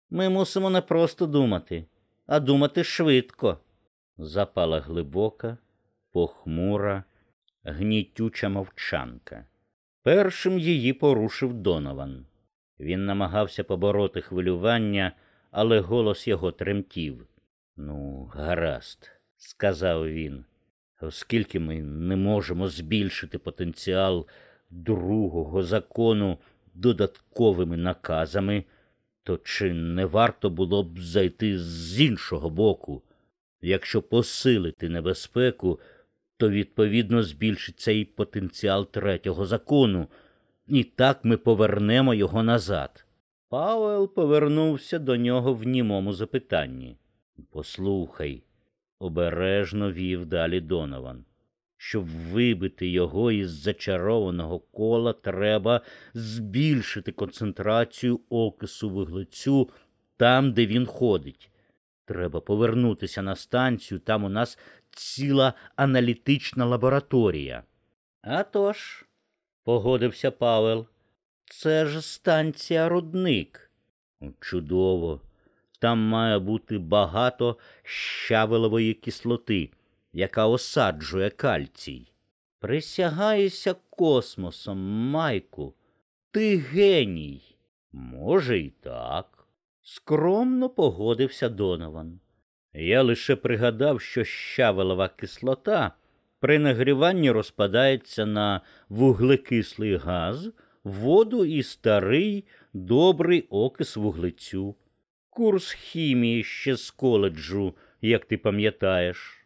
Ми мусимо не просто думати, а думати швидко. Запала глибока, похмура, гнітюча мовчанка. Першим її порушив Донован. Він намагався побороти хвилювання, але голос його тремтів. Ну, гаразд, сказав він. Оскільки ми не можемо збільшити потенціал другого закону додатковими наказами, то чи не варто було б зайти з іншого боку? Якщо посилити небезпеку, то відповідно збільшиться і потенціал третього закону, і так ми повернемо його назад. Пауел повернувся до нього в німому запитанні. Послухай, обережно вів далі Донован. Щоб вибити його із зачарованого кола, треба збільшити концентрацію окису вуглецю там, де він ходить. Треба повернутися на станцію, там у нас ціла аналітична лабораторія. «А тож», – погодився Павел, це ж станція рудник. Чудово. Там має бути багато щавелової кислоти, яка осаджує кальцій. Присягаюся космосом, Майку. Ти геній. Може, і так. Скромно погодився Донован. Я лише пригадав, що щавелова кислота при нагріванні розпадається на вуглекислий газ, воду і старий добрий окис вуглецю. Курс хімії ще з коледжу, як ти пам'ятаєш.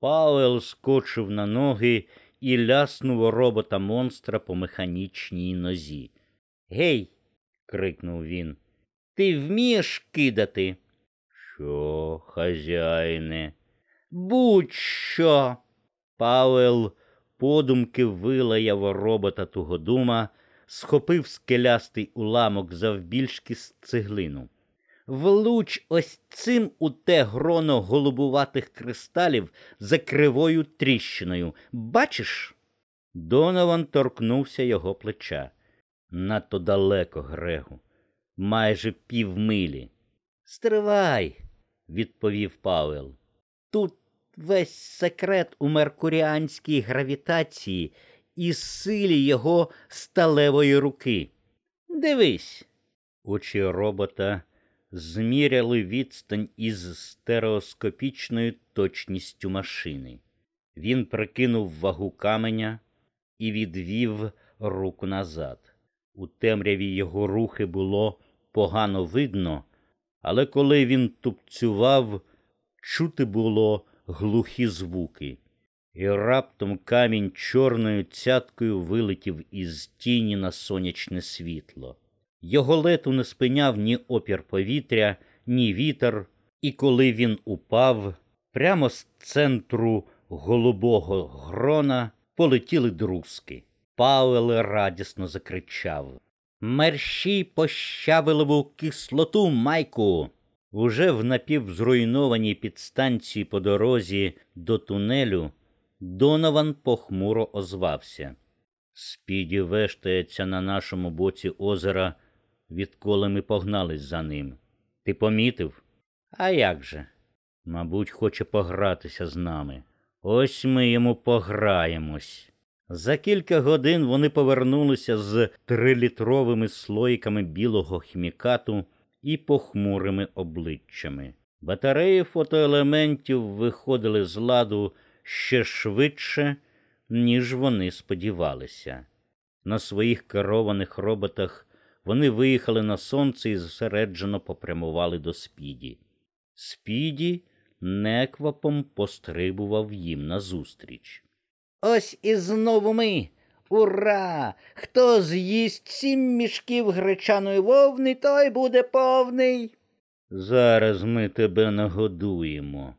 Пауел скочив на ноги і ляснув робота монстра по механічній нозі. Гей. крикнув він. Ти вмієш кидати? Що, хазяїне? Будь-що. Пауел подумки вилаяв робота тугодума, схопив скелястий уламок завбільшки з цеглину. Влуч ось цим у те гроно голубуватих кристалів за кривою тріщиною. Бачиш? Донован торкнувся його плеча. Надто далеко, Грегу, майже півмилі. Стривай, відповів Павел. Тут весь секрет у меркуріанській гравітації і силі його сталевої руки. Дивись. Очі робота зміряли відстань із стереоскопічною точністю машини. Він прикинув вагу каменя і відвів руку назад. У темряві його рухи було погано видно, але коли він тупцював, чути було глухі звуки, і раптом камінь чорною цяткою вилетів із тіні на сонячне світло. Його лету не спиняв ні опір повітря, ні вітер, і коли він упав, прямо з центру голубого грона полетіли друзки. Пауел радісно закричав Мерщій по щавелеву кислоту, майку. Уже в напівзруйнованій підстанції по дорозі до тунелю Донован похмуро озвався. Спіді вештається на нашому боці озера відколи ми погнались за ним. Ти помітив? А як же? Мабуть, хоче погратися з нами. Ось ми йому пограємось. За кілька годин вони повернулися з трилітровими слойками білого хімікату і похмурими обличчями. Батареї фотоелементів виходили з ладу ще швидше, ніж вони сподівалися. На своїх керованих роботах вони виїхали на сонце і зосереджено попрямували до спіді. Спіді неквапом пострибував їм назустріч. Ось і знову ми. Ура! Хто з'їсть сім мішків гречаної вовни, той буде повний. Зараз ми тебе нагодуємо,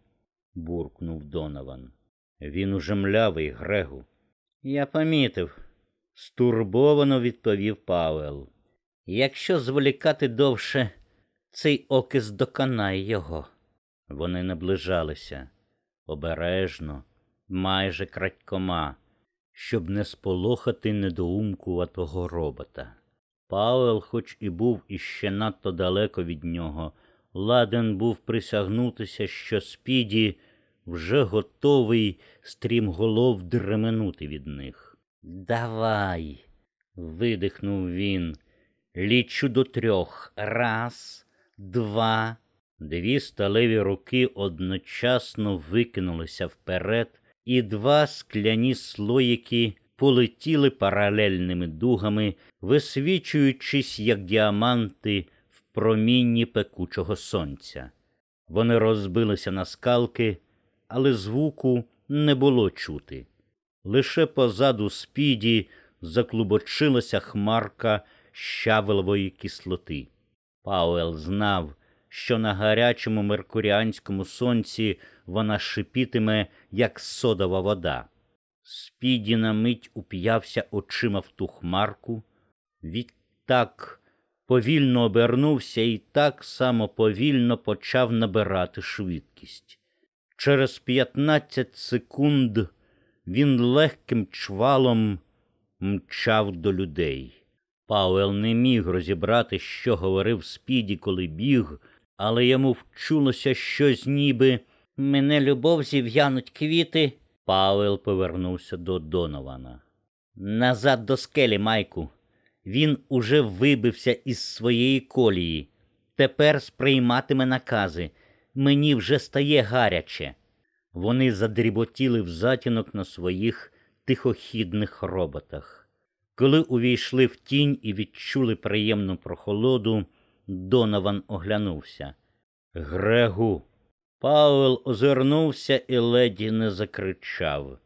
буркнув Донован. Він уже млявий, Грегу. Я помітив, стурбовано відповів Пауел. Якщо зволікати довше, цей окис доконає його. Вони наближалися обережно, майже крадькома, щоб не сполохати недоумкуватого робота. Пауел, хоч і був іще надто далеко від нього, ладен був присягнутися, що спіді вже готовий стрімголов дременути від них. Давай, видихнув він. Лічу до трьох. Раз, два. Дві сталеві руки одночасно викинулися вперед і два скляні слоїки полетіли паралельними дугами, висвічуючись, як діаманти в промінні пекучого сонця. Вони розбилися на скалки, але звуку не було чути. Лише позаду спіді заклубочилася хмарка щавелової кислоти. Пауел знав, що на гарячому меркуріанському сонці вона шипітиме, як содова вода. Спіді на мить уп'явся очима в ту хмарку, відтак повільно обернувся і так само повільно почав набирати швидкість. Через п'ятнадцять секунд він легким чвалом мчав до людей. Пауел не міг розібрати, що говорив Спіді, коли біг, але йому вчулося щось, ніби мене любов зів'януть квіти. Пауел повернувся до Донована. Назад до скелі, Майку. Він уже вибився із своєї колії. Тепер сприйматиме накази. Мені вже стає гаряче. Вони задріботіли в затінок на своїх тихохідних роботах. Коли увійшли в тінь і відчули приємну прохолоду, Донован оглянувся. Грегу. Пауел озирнувся і леді не закричав.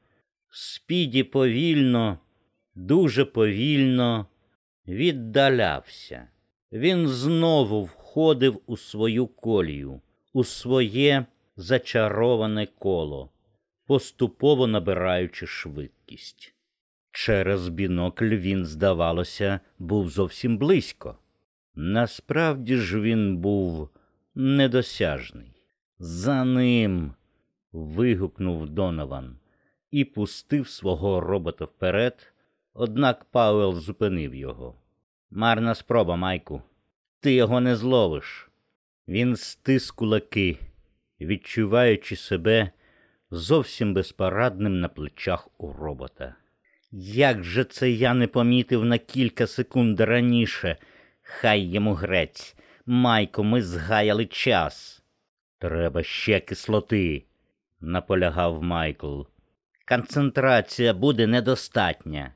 Спіді повільно, дуже повільно віддалявся. Він знову входив у свою колію, у своє зачароване коло, поступово набираючи швидкість. Через бінокль він, здавалося, був зовсім близько. Насправді ж він був недосяжний. За ним. вигукнув Донован і пустив свого робота вперед, однак Пауел зупинив його. Марна спроба, Майку. Ти його не зловиш. Він стис кулаки, відчуваючи себе зовсім безпорадним на плечах у робота. Як же це я не помітив на кілька секунд раніше? Хай йому грець. Майко, ми згаяли час. Треба ще кислоти, наполягав Майкл. Концентрація буде недостатня.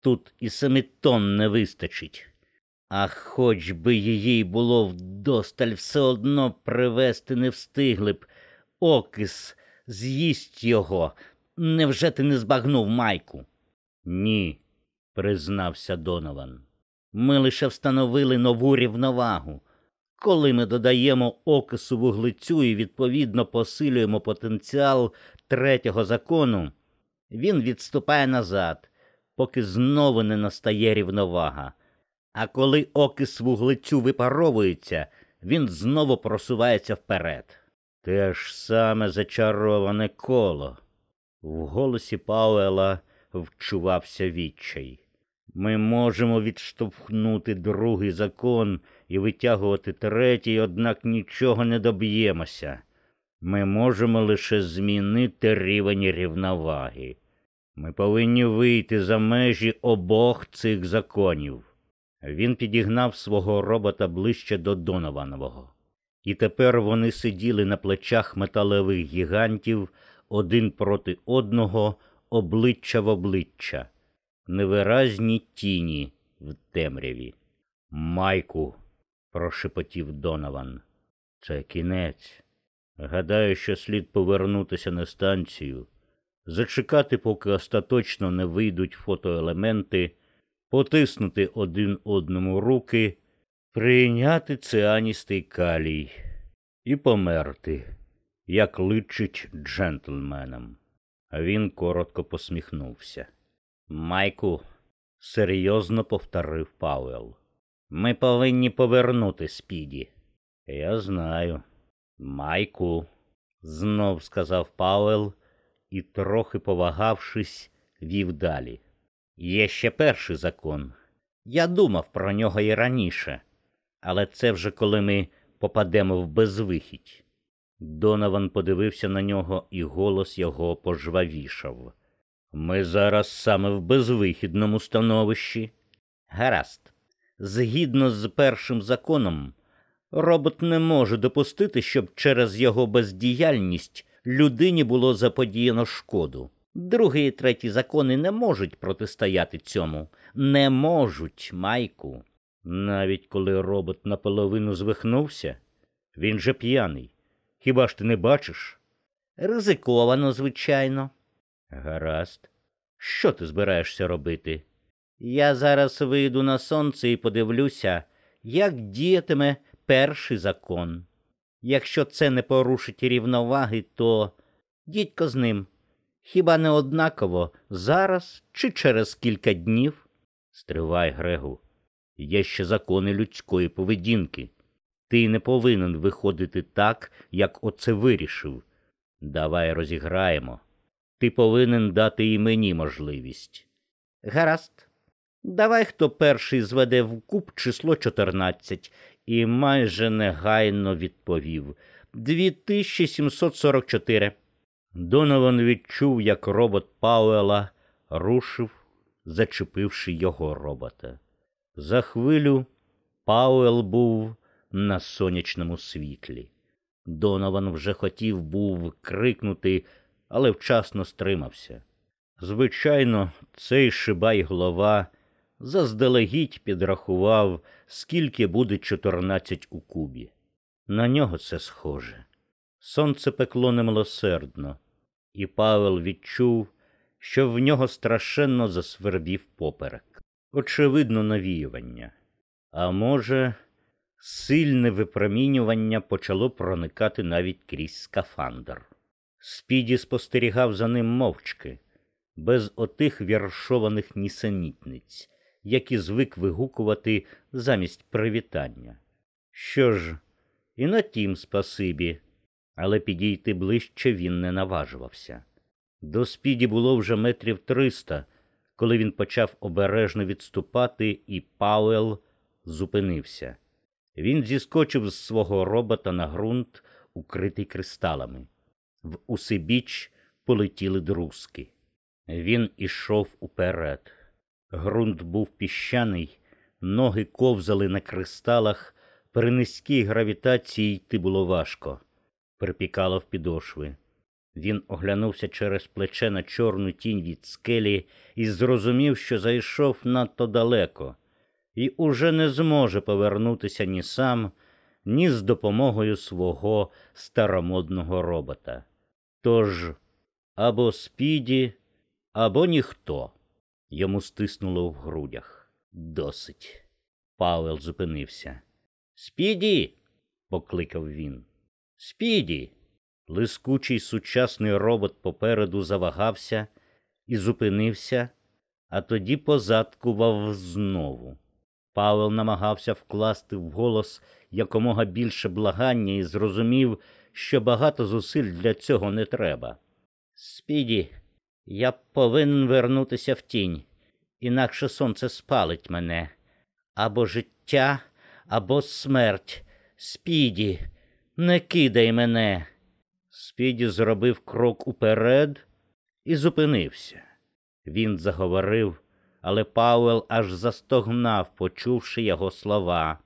Тут і семи тонн не вистачить. А хоч би її було вдосталь, все одно привезти не встигли б. Окис з'їсть його. Невже ти не збагнув майку? Ні, признався Донован. Ми лише встановили нову рівновагу. Коли ми додаємо окису вуглецю і відповідно посилюємо потенціал третього закону, він відступає назад, поки знову не настає рівновага. А коли окис вуглецю випаровується, він знову просувається вперед. Те ж саме зачароване коло. В голосі Пауела вчувався відчай. Ми можемо відштовхнути другий закон і витягувати третій, однак нічого не доб'ємося. Ми можемо лише змінити рівень рівноваги. Ми повинні вийти за межі обох цих законів. Він підігнав свого робота ближче до Донованового. І тепер вони сиділи на плечах металевих гігантів один проти одного, обличчя в обличчя, невиразні тіні в темряві. Майку, прошепотів Донован, це кінець. Гадаю, що слід повернутися на станцію, зачекати, поки остаточно не вийдуть фотоелементи, потиснути один одному руки, прийняти цианістий калій і померти, як личить джентльменам. Він коротко посміхнувся. Майку, серйозно повторив Пауел. Ми повинні повернути спіді. Я знаю. Майку, знов сказав Пауел і, трохи повагавшись, вів далі. Є ще перший закон. Я думав про нього і раніше, але це вже коли ми попадемо в безвихідь. Донован подивився на нього, і голос його пожвавішав. Ми зараз саме в безвихідному становищі. Гаразд, згідно з першим законом, робот не може допустити, щоб через його бездіяльність людині було заподіяно шкоду. Другий і третій закони не можуть протистояти цьому. Не можуть, Майку. Навіть коли робот наполовину звихнувся, він же п'яний. Хіба ж ти не бачиш? Ризиковано, звичайно. Гаразд. Що ти збираєшся робити? Я зараз вийду на сонце і подивлюся, як діятиме перший закон. Якщо це не порушить рівноваги, то дідько з ним. Хіба не однаково зараз чи через кілька днів? Стривай, Грегу. Є ще закони людської поведінки. Ти не повинен виходити так, як оце вирішив. Давай розіграємо. Ти повинен дати і мені можливість. Гаразд. Давай хто перший зведе в куб число 14 і майже негайно відповів 2744. Донован відчув, як робот Пауела рушив, зачепивши його робота. За хвилю Пауел був на сонячному світлі. Донован вже хотів був крикнути, але вчасно стримався. Звичайно, цей шибайголова заздалегідь підрахував, скільки буде чотирнадцять у кубі. На нього це схоже. Сонце пекло немилосердно, і Павел відчув, що в нього страшенно засвербів поперек. Очевидно, навіювання. А може, сильне випромінювання почало проникати навіть крізь скафандр. Спіді спостерігав за ним мовчки, без отих віршованих нісенітниць, які звик вигукувати замість привітання. Що ж, і на тім спасибі, але підійти ближче він не наважувався. До спіді було вже метрів триста, коли він почав обережно відступати, і Пауел зупинився. Він зіскочив з свого робота на ґрунт, укритий кристалами. В усибіч полетіли друзки. Він ішов уперед. Грунт був піщаний, ноги ковзали на кристалах, при низькій гравітації йти було важко, припікало в підошви. Він оглянувся через плече на чорну тінь від скелі і зрозумів, що зайшов надто далеко, і уже не зможе повернутися ні сам, ні з допомогою свого старомодного робота. Тож або спіді, або ніхто. Йому стиснуло в грудях. Досить. Павел зупинився. Спіді. покликав він. Спіді. Лискучий сучасний робот попереду завагався і зупинився, а тоді позадкував знову. Павел намагався вкласти в голос якомога більше благання і зрозумів, що багато зусиль для цього не треба. Спіді, я повинен вернутися в тінь, інакше сонце спалить мене. Або життя, або смерть. Спіді, не кидай мене. Спіді зробив крок уперед і зупинився. Він заговорив, але Пауел аж застогнав, почувши його слова.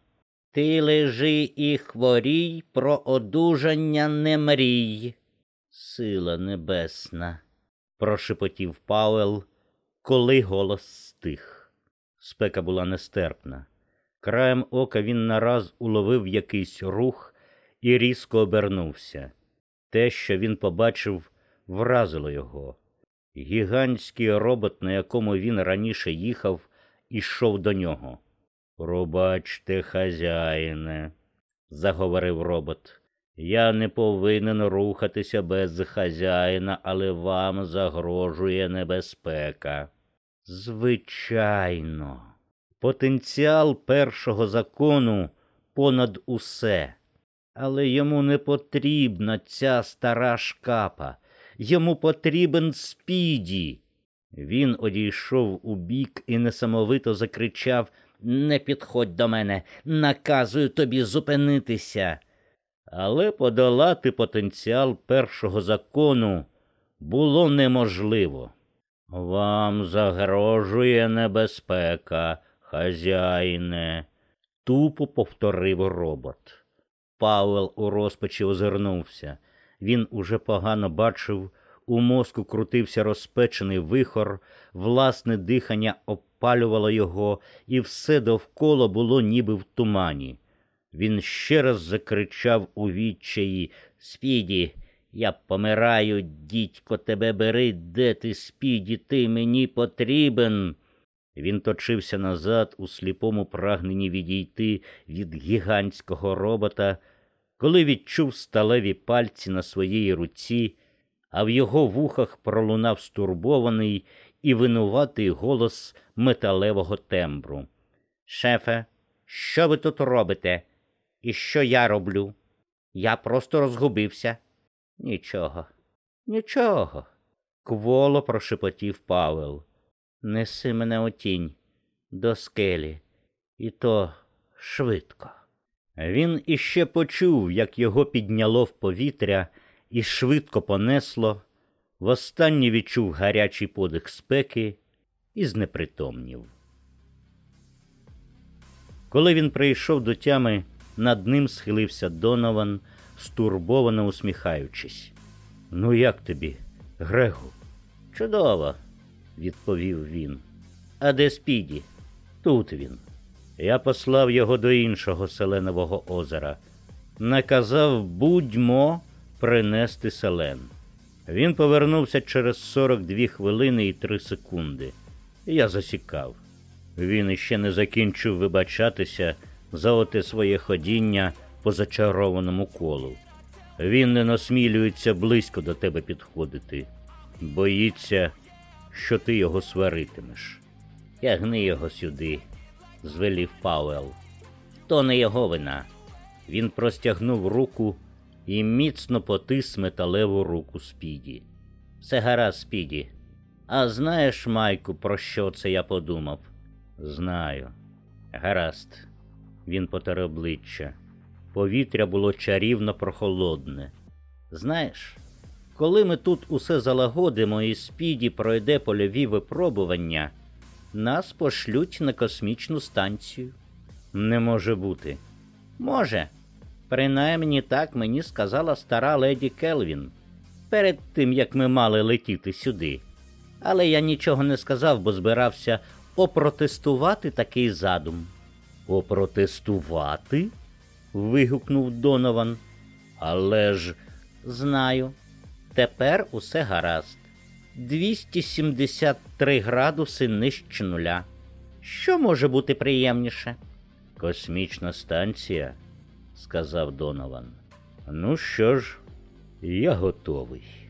Ти лежи і хворій, про одужання не мрій. Сила небесна, прошепотів Пауел, коли голос стих. Спека була нестерпна. Краєм ока він нараз уловив якийсь рух і різко обернувся. Те, що він побачив, вразило його. Гігантський робот, на якому він раніше їхав, ішов до нього. Пробачте, хазяїне, заговорив робот. Я не повинен рухатися без хазяїна, але вам загрожує небезпека. Звичайно, потенціал першого закону понад усе. Але йому не потрібна ця стара шкапа, йому потрібен спіді. Він одійшов у бік і несамовито закричав Не підходь до мене, наказую тобі зупинитися. Але подолати потенціал першого закону було неможливо. Вам загрожує небезпека, хазяїне, тупо повторив робот. Пауел у розпачі озирнувся. Він уже погано бачив У мозку крутився розпечений вихор, власне дихання опалювало його, і все довкола було ніби в тумані. Він ще раз закричав у відчаї Спіді, я помираю, дідько, тебе бери, де ти, спіді, ти мені потрібен. Він точився назад у сліпому прагненні відійти від гігантського робота, коли відчув сталеві пальці на своїй руці, а в його вухах пролунав стурбований і винуватий голос металевого тембру. Шефе, що ви тут робите? І що я роблю? Я просто розгубився. Нічого, нічого. Кволо прошепотів Павел. Неси мене у тінь до скелі, і то швидко. Він іще почув, як його підняло в повітря і швидко понесло, востаннє відчув гарячий подих спеки і знепритомнів. Коли він прийшов до тями, над ним схилився Донован, стурбовано усміхаючись. Ну, як тобі, Грегу? Чудово, відповів він. А де Спіді? Тут він. Я послав його до іншого селенового озера. Наказав будьмо принести селен. Він повернувся через 42 хвилини і 3 секунди. Я засікав. Він іще не закінчив вибачатися за оте своє ходіння по зачарованому колу. Він не насмілюється близько до тебе підходити, боїться, що ти його сваритимеш. Тягни його сюди, звелів Пауел. То не його вина. Він простягнув руку і міцно потис металеву руку Спіді. Все гаразд, Спіді. А знаєш, Майку, про що це я подумав? Знаю. Гаразд. Він потер обличчя. Повітря було чарівно прохолодне. Знаєш, коли ми тут усе залагодимо і Спіді пройде польові випробування, нас пошлють на космічну станцію. Не може бути. Може. Принаймні так мені сказала стара леді Келвін перед тим, як ми мали летіти сюди. Але я нічого не сказав, бо збирався опротестувати такий задум. Опротестувати? вигукнув Донован. Але ж знаю, тепер усе гаразд. 273 градуси нижче нуля. Що може бути приємніше? Космічна станція, сказав Донован. Ну що ж, я готовий.